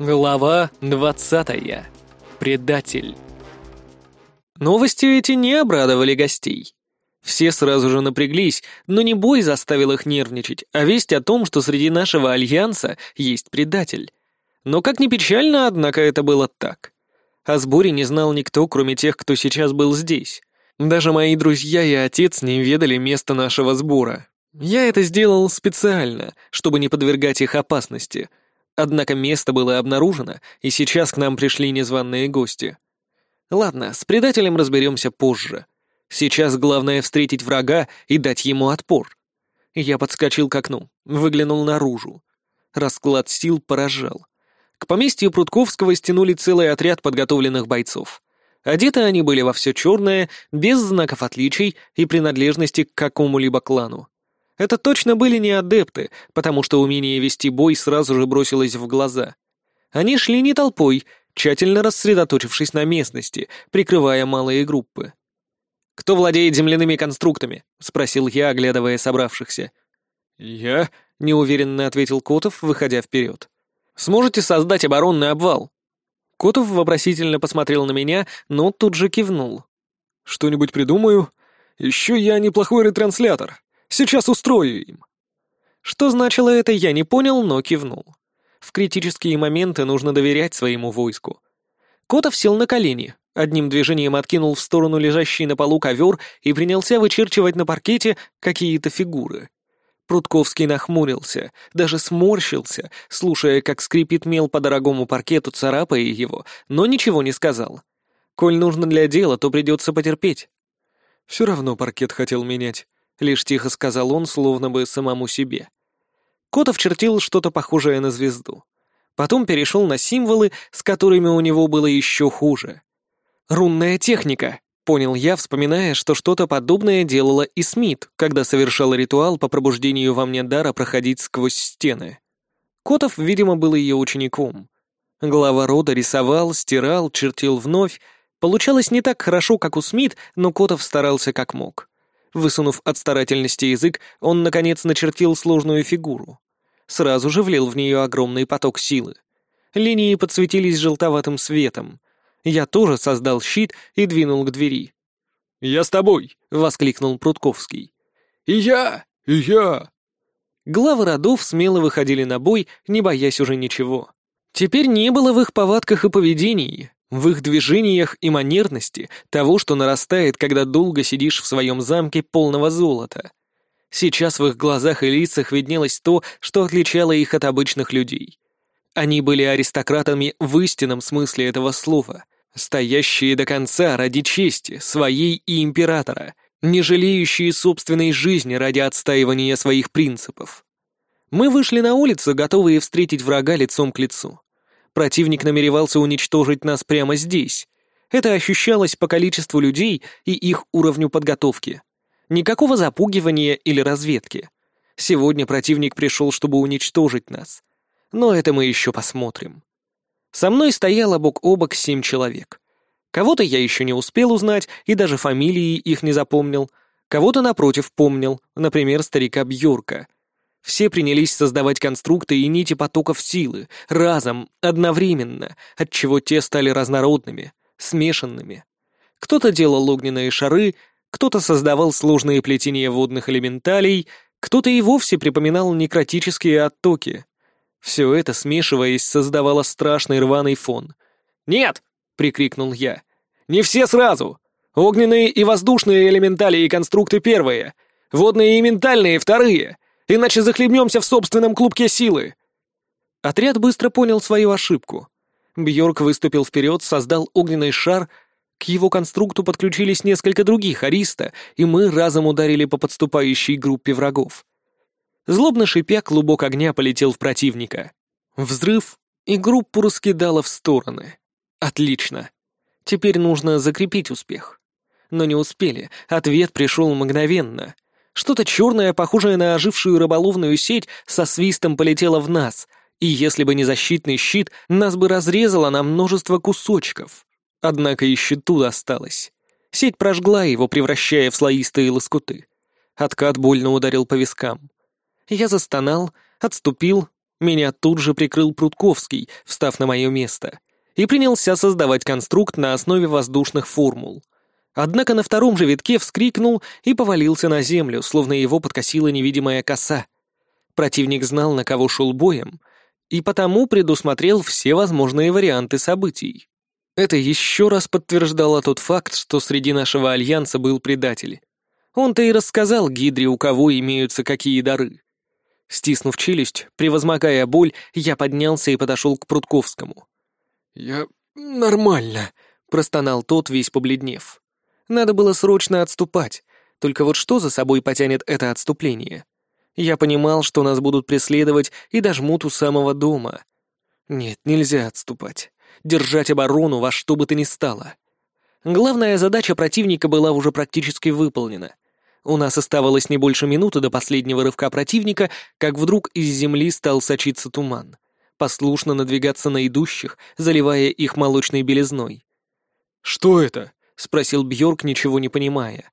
Глава 20. Предатель. Новости эти не обрадовали гостей. Все сразу же напряглись, но не бой заставил их нервничать, а весть о том, что среди нашего альянса есть предатель. Но как ни печально, однако это было так. О сборе не знал никто, кроме тех, кто сейчас был здесь. Даже мои друзья и отец не ведали места нашего сбора. Я это сделал специально, чтобы не подвергать их опасности — Однако место было обнаружено, и сейчас к нам пришли незваные гости. Ладно, с предателем разберемся позже. Сейчас главное встретить врага и дать ему отпор. Я подскочил к окну, выглянул наружу. Расклад сил поражал. К поместью Прудковского стянули целый отряд подготовленных бойцов. Одеты они были во все черное, без знаков отличий и принадлежности к какому-либо клану. Это точно были не адепты, потому что умение вести бой сразу же бросилось в глаза. Они шли не толпой, тщательно рассредоточившись на местности, прикрывая малые группы. «Кто владеет земляными конструктами?» — спросил я, оглядывая собравшихся. «Я?» — неуверенно ответил Котов, выходя вперед. «Сможете создать оборонный обвал?» Котов вопросительно посмотрел на меня, но тут же кивнул. «Что-нибудь придумаю? Еще я неплохой ретранслятор. Сейчас устрою им». Что значило это, я не понял, но кивнул. В критические моменты нужно доверять своему войску. Котов сел на колени, одним движением откинул в сторону лежащий на полу ковер и принялся вычерчивать на паркете какие-то фигуры. Прудковский нахмурился, даже сморщился, слушая, как скрипит мел по дорогому паркету, царапая его, но ничего не сказал. Коль нужно для дела, то придется потерпеть. Все равно паркет хотел менять. — лишь тихо сказал он, словно бы самому себе. Котов чертил что-то похожее на звезду. Потом перешел на символы, с которыми у него было еще хуже. «Рунная техника», — понял я, вспоминая, что что-то подобное делала и Смит, когда совершала ритуал по пробуждению во мне дара проходить сквозь стены. Котов, видимо, был ее учеником. Глава рода рисовал, стирал, чертил вновь. Получалось не так хорошо, как у Смит, но Котов старался как мог. Высунув от старательности язык, он, наконец, начертил сложную фигуру. Сразу же влил в нее огромный поток силы. Линии подсветились желтоватым светом. Я тоже создал щит и двинул к двери. «Я с тобой!» — воскликнул Прудковский. «И я! И я!» Главы родов смело выходили на бой, не боясь уже ничего. Теперь не было в их повадках и поведении, в их движениях и манерности того, что нарастает, когда долго сидишь в своем замке полного золота. Сейчас в их глазах и лицах виднелось то, что отличало их от обычных людей. Они были аристократами в истинном смысле этого слова, стоящие до конца ради чести, своей и императора, не жалеющие собственной жизни ради отстаивания своих принципов. Мы вышли на улицу, готовые встретить врага лицом к лицу. Противник намеревался уничтожить нас прямо здесь. Это ощущалось по количеству людей и их уровню подготовки. Никакого запугивания или разведки. Сегодня противник пришел, чтобы уничтожить нас. Но это мы еще посмотрим. Со мной стояло бок о бок семь человек. Кого-то я еще не успел узнать и даже фамилии их не запомнил. Кого-то, напротив, помнил, например, старика Бьорка — все принялись создавать конструкты и нити потоков силы, разом, одновременно, отчего те стали разнородными, смешанными. Кто-то делал огненные шары, кто-то создавал сложные плетения водных элементалей, кто-то и вовсе припоминал некротические оттоки. Все это, смешиваясь, создавало страшный рваный фон. «Нет!» — прикрикнул я. «Не все сразу! Огненные и воздушные элементали и конструкты первые, водные и ментальные вторые!» Иначе захлебнемся в собственном клубке силы!» Отряд быстро понял свою ошибку. Бьорк выступил вперед, создал огненный шар, к его конструкту подключились несколько других ариста, и мы разом ударили по подступающей группе врагов. Злобно шипя, клубок огня полетел в противника. Взрыв, и группу раскидало в стороны. Отлично. Теперь нужно закрепить успех. Но не успели, ответ пришел мгновенно — что-то черное, похожее на ожившую рыболовную сеть, со свистом полетело в нас, и если бы не защитный щит, нас бы разрезало на множество кусочков. Однако и щиту досталось. Сеть прожгла его, превращая в слоистые лоскуты. Откат больно ударил по вискам. Я застонал, отступил, Меня тут же прикрыл Прутковский, встав на мое место, и принялся создавать конструкт на основе воздушных формул. Однако на втором же витке вскрикнул и повалился на землю, словно его подкосила невидимая коса. Противник знал, на кого шел боем, и потому предусмотрел все возможные варианты событий. Это еще раз подтверждало тот факт, что среди нашего альянса был предатель. Он-то и рассказал Гидре, у кого имеются какие дары. Стиснув челюсть, превозмогая боль, я поднялся и подошел к Прутковскому. «Я нормально», — простонал тот, весь побледнев. Надо было срочно отступать, только вот что за собой потянет это отступление? Я понимал, что нас будут преследовать и дожмут у самого дома. Нет, нельзя отступать. Держать оборону во что бы то ни стало. Главная задача противника была уже практически выполнена. У нас оставалось не больше минуты до последнего рывка противника, как вдруг из земли стал сочиться туман, послушно надвигаться на идущих, заливая их молочной белизной. «Что это?» — спросил Бьорк, ничего не понимая.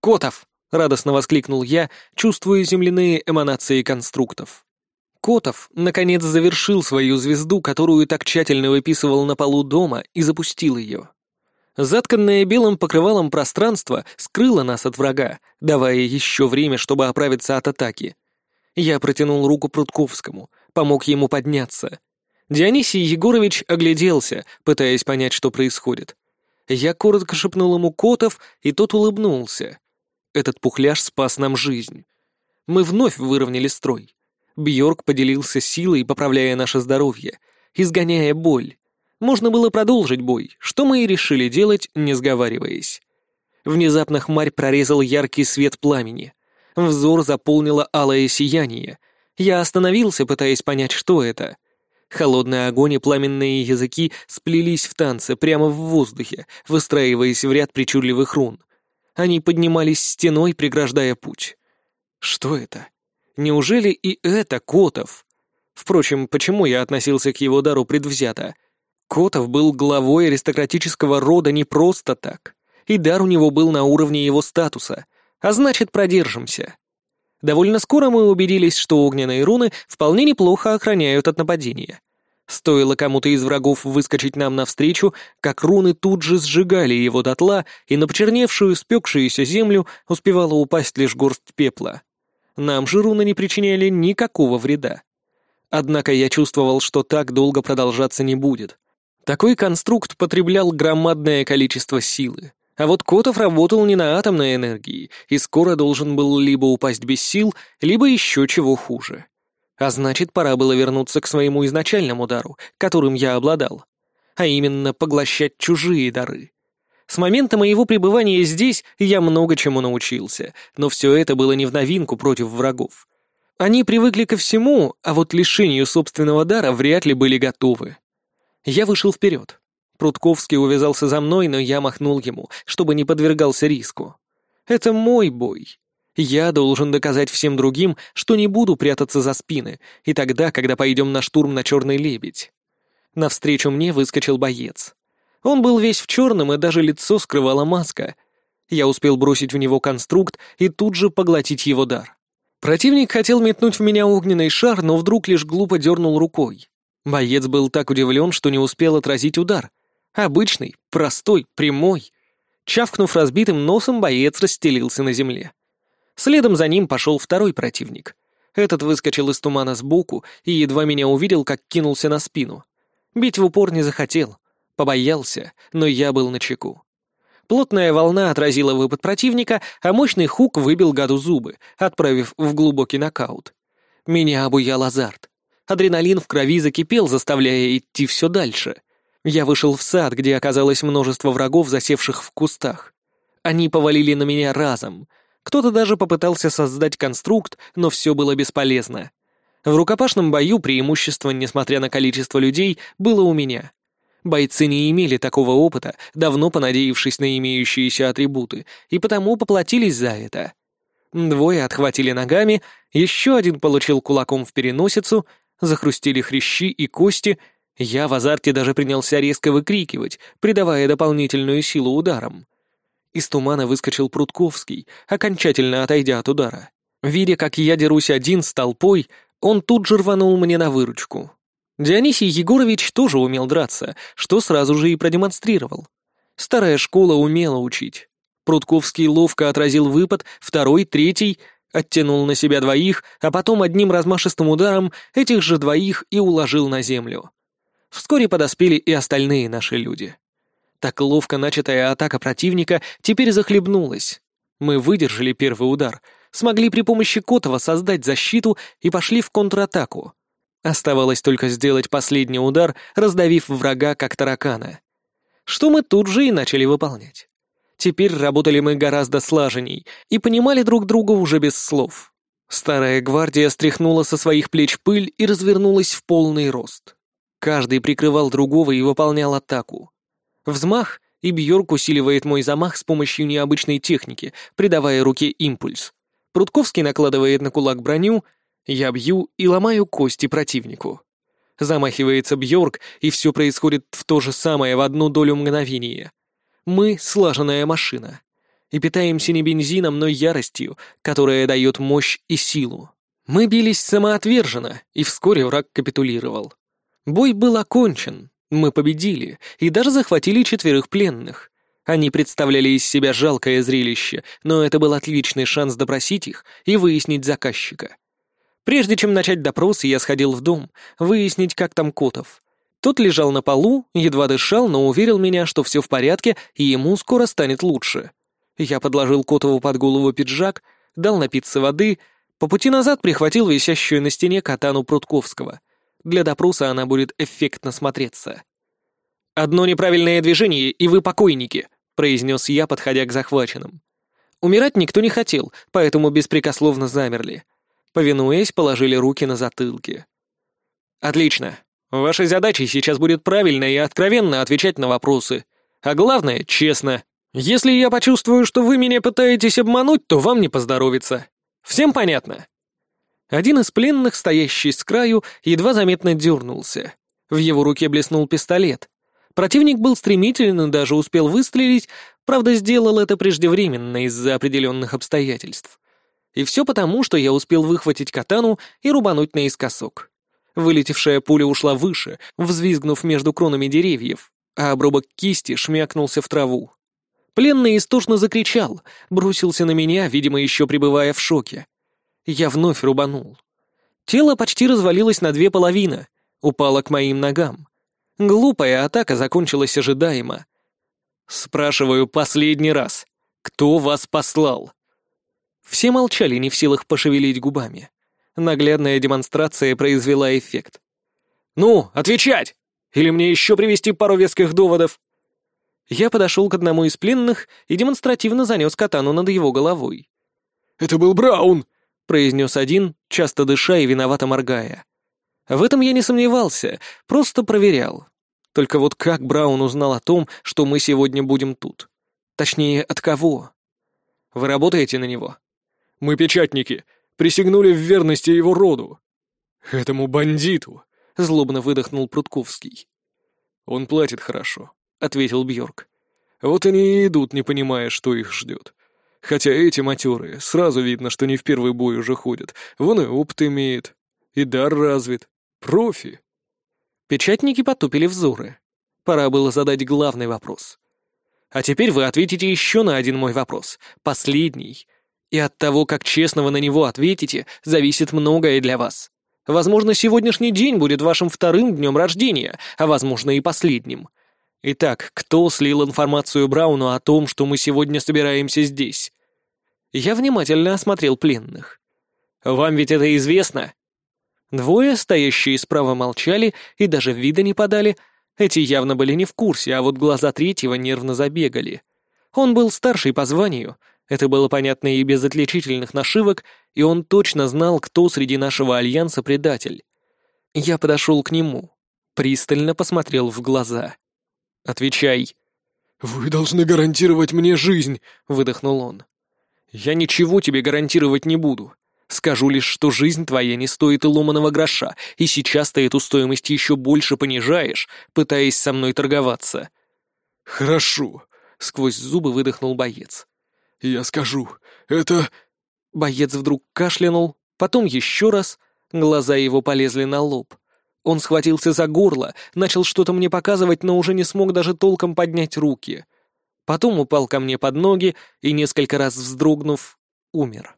«Котов!» — радостно воскликнул я, чувствуя земляные эманации конструктов. Котов, наконец, завершил свою звезду, которую так тщательно выписывал на полу дома, и запустил ее. Затканное белым покрывалом пространство скрыло нас от врага, давая еще время, чтобы оправиться от атаки. Я протянул руку Прутковскому, помог ему подняться. Дионисий Егорович огляделся, пытаясь понять, что происходит. Я коротко шепнул ему Котов, и тот улыбнулся. Этот пухляж спас нам жизнь. Мы вновь выровняли строй. Бьорк поделился силой, поправляя наше здоровье, изгоняя боль. Можно было продолжить бой, что мы и решили делать, не сговариваясь. Внезапно хмарь прорезал яркий свет пламени. Взор заполнило алое сияние. Я остановился, пытаясь понять, что это. Холодный огонь и пламенные языки сплелись в танце прямо в воздухе, выстраиваясь в ряд причудливых рун. Они поднимались стеной, преграждая путь. Что это? Неужели и это Котов? Впрочем, почему я относился к его дару предвзято? Котов был главой аристократического рода не просто так, и дар у него был на уровне его статуса, а значит, продержимся. Довольно скоро мы убедились, что огненные руны вполне неплохо охраняют от нападения. Стоило кому-то из врагов выскочить нам навстречу, как руны тут же сжигали его дотла, и на почерневшую, спекшуюся землю успевала упасть лишь горсть пепла. Нам же руны не причиняли никакого вреда. Однако я чувствовал, что так долго продолжаться не будет. Такой конструкт потреблял громадное количество силы. А вот Котов работал не на атомной энергии и скоро должен был либо упасть без сил, либо еще чего хуже. А значит, пора было вернуться к своему изначальному дару, которым я обладал. А именно, поглощать чужие дары. С момента моего пребывания здесь я много чему научился, но все это было не в новинку против врагов. Они привыкли ко всему, а вот лишению собственного дара вряд ли были готовы. Я вышел вперед. Прутковский увязался за мной, но я махнул ему, чтобы не подвергался риску. Это мой бой. Я должен доказать всем другим, что не буду прятаться за спины, и тогда, когда пойдем на штурм на Черный Лебедь. Навстречу мне выскочил боец. Он был весь в черном, и даже лицо скрывала маска. Я успел бросить в него конструкт и тут же поглотить его дар. Противник хотел метнуть в меня огненный шар, но вдруг лишь глупо дернул рукой. Боец был так удивлен, что не успел отразить удар. Обычный, простой, прямой. Чавкнув разбитым носом, боец расстелился на земле. Следом за ним пошел второй противник. Этот выскочил из тумана сбоку и едва меня увидел, как кинулся на спину. Бить в упор не захотел. Побоялся, но я был на чеку. Плотная волна отразила выпад противника, а мощный хук выбил гаду зубы, отправив в глубокий нокаут. Меня обуял азарт. Адреналин в крови закипел, заставляя идти все дальше. Я вышел в сад, где оказалось множество врагов, засевших в кустах. Они повалили на меня разом. Кто-то даже попытался создать конструкт, но все было бесполезно. В рукопашном бою преимущество, несмотря на количество людей, было у меня. Бойцы не имели такого опыта, давно понадеявшись на имеющиеся атрибуты, и потому поплатились за это. Двое отхватили ногами, еще один получил кулаком в переносицу, захрустили хрящи и кости, я в азарте даже принялся резко выкрикивать, придавая дополнительную силу ударам. Из тумана выскочил Прутковский, окончательно отойдя от удара. Видя, как я дерусь один с толпой, Он тут же рванул мне на выручку. Дионисий Егорович тоже умел драться, что сразу же и продемонстрировал. Старая школа умела учить. Прудковский ловко отразил выпад, второй, третий, оттянул на себя двоих, а потом одним размашистым ударом этих же двоих и уложил на землю. Вскоре подоспели и остальные наши люди. Так ловко начатая атака противника теперь захлебнулась. Мы выдержали первый удар, смогли при помощи Котова создать защиту и пошли в контратаку. Оставалось только сделать последний удар, раздавив врага как таракана. Что мы тут же и начали выполнять. Теперь работали мы гораздо слаженней и понимали друг друга уже без слов. Старая гвардия стряхнула со своих плеч пыль и развернулась в полный рост. Каждый прикрывал другого и выполнял атаку. Взмах, и Бьорк усиливает мой замах с помощью необычной техники, придавая руке импульс. Прудковский накладывает на кулак броню, я бью и ломаю кости противнику. Замахивается Бьорк, и все происходит в то же самое в одну долю мгновения. Мы — слаженная машина. И питаемся не бензином, но яростью, которая дает мощь и силу. Мы бились самоотверженно, и вскоре враг капитулировал. Бой был окончен, мы победили и даже захватили четверых пленных. Они представляли из себя жалкое зрелище, но это был отличный шанс допросить их и выяснить заказчика. Прежде чем начать допрос, я сходил в дом, выяснить, как там Котов. Тот лежал на полу, едва дышал, но уверил меня, что все в порядке, и ему скоро станет лучше. Я подложил Котову под голову пиджак, дал напиться воды, по пути назад прихватил висящую на стене катану Прутковского. Для допроса она будет эффектно смотреться. «Одно неправильное движение, и вы покойники», — произнес я, подходя к захваченным. Умирать никто не хотел, поэтому беспрекословно замерли. Повинуясь, положили руки на затылки. «Отлично. Вашей задачей сейчас будет правильно и откровенно отвечать на вопросы. А главное, честно. Если я почувствую, что вы меня пытаетесь обмануть, то вам не поздоровится. Всем понятно?» Один из пленных, стоящий с краю, едва заметно дернулся. В его руке блеснул пистолет. Противник был стремителен даже успел выстрелить, правда, сделал это преждевременно из-за определенных обстоятельств. И все потому, что я успел выхватить катану и рубануть наискосок. Вылетевшая пуля ушла выше, взвизгнув между кронами деревьев, а обрубок кисти шмякнулся в траву. Пленный истошно закричал, бросился на меня, видимо, еще пребывая в шоке. Я вновь рубанул. Тело почти развалилось на две половины, упало к моим ногам. Глупая атака закончилась ожидаемо. Спрашиваю последний раз, кто вас послал? Все молчали, не в силах пошевелить губами. Наглядная демонстрация произвела эффект. «Ну, отвечать! Или мне еще привести пару веских доводов?» Я подошел к одному из пленных и демонстративно занес катану над его головой. «Это был Браун!» Произнес один, часто дыша и виновато моргая. В этом я не сомневался, просто проверял. Только вот как Браун узнал о том, что мы сегодня будем тут? Точнее, от кого? Вы работаете на него? Мы печатники, присягнули в верности его роду. Этому бандиту, злобно выдохнул Прутковский. Он платит хорошо, ответил Бьорк. Вот они и идут, не понимая, что их ждет. Хотя эти матерые, сразу видно, что не в первый бой уже ходят. Вон и опыт имеет, и дар развит. Профи. Печатники потупили взоры. Пора было задать главный вопрос. А теперь вы ответите еще на один мой вопрос, последний. И от того, как честно вы на него ответите, зависит многое для вас. Возможно, сегодняшний день будет вашим вторым днем рождения, а возможно и последним. Итак, кто слил информацию Брауну о том, что мы сегодня собираемся здесь? Я внимательно осмотрел пленных. Вам ведь это известно? Двое, стоящие справа, молчали и даже вида не подали. Эти явно были не в курсе, а вот глаза третьего нервно забегали. Он был старший по званию, это было понятно и без отличительных нашивок, и он точно знал, кто среди нашего альянса предатель. Я подошел к нему, пристально посмотрел в глаза. «Отвечай». «Вы должны гарантировать мне жизнь», — выдохнул он. «Я ничего тебе гарантировать не буду. Скажу лишь, что жизнь твоя не стоит и ломаного гроша, и сейчас ты эту стоимость еще больше понижаешь, пытаясь со мной торговаться». «Хорошо», — сквозь зубы выдохнул боец. «Я скажу, это...» Боец вдруг кашлянул, потом еще раз, Глаза его полезли на лоб. Он схватился за горло, начал что-то мне показывать, но уже не смог даже толком поднять руки. Потом упал ко мне под ноги и, несколько раз вздрогнув, умер.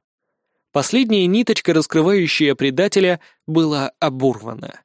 Последняя ниточка, раскрывающая предателя, была оборвана.